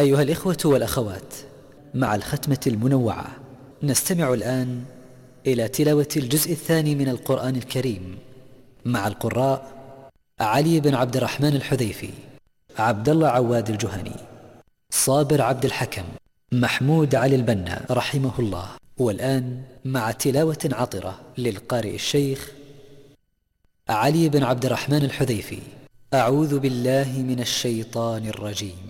أيها الإخوة والأخوات مع الختمة المنوعة نستمع الآن إلى تلاوة الجزء الثاني من القرآن الكريم مع القراء علي بن عبد الرحمن الحذيفي عبد الله عواد الجهني صابر عبد الحكم محمود علي البنا رحمه الله. والآن مع تلاوة عطرة للقارئ الشيخ علي بن عبد الرحمن الحذيفي. أعوذ بالله من الشيطان الرجيم.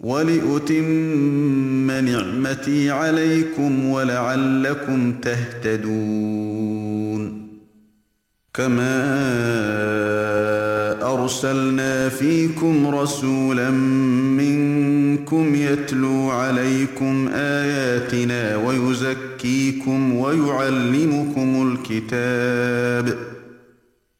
وَلِأُتِمَّ نِعْمَتِي عَلَيْكُمْ وَلَعَلَّكُمْ تَهْتَدُونَ كَمَا أَرْسَلْنَا فِيكُمْ رَسُولًا مِّنكُمْ يَتْلُو عَلَيْكُمْ آيَاتِنَا وَيُزَكِّيكُمْ وَيُعَلِّمُكُمُ الْكِتَابَ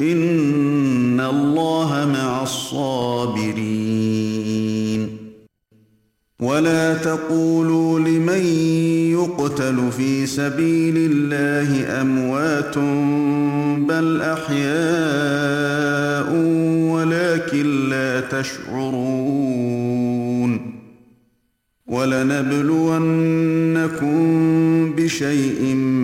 ان اللہ مع الصابرین ولا تقولوا لمن يقتل في سبيل الله اموات بل احياء ولكن لا تشعرون ولنبلونكم بشيء من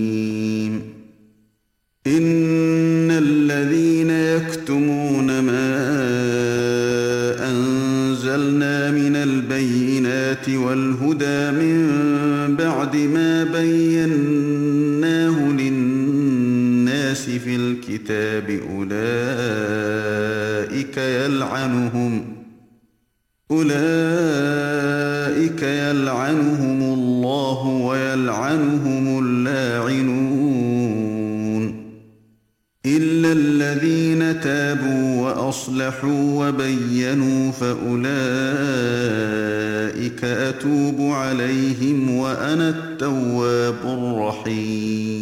في الكتاب أولئك يلعنهم أولئك يلعنهم الله ويلعنهم اللاعنون إلا الذين تابوا وأصلحوا وبينوا فأولئك أتوب عليهم وأنا التواب الرحيم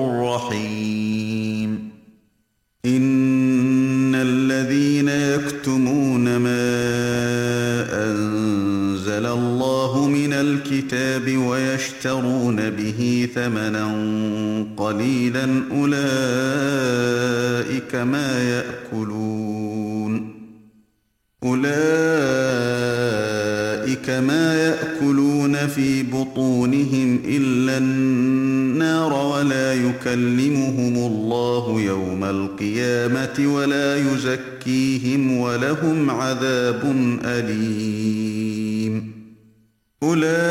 ثمنا قليلا أولئك ما يأكلون أولئك ما يأكلون في بطونهم إلا النار ولا يكلمهم الله يوم القيامة ولا يزكيهم ولهم عذاب أليم أولئك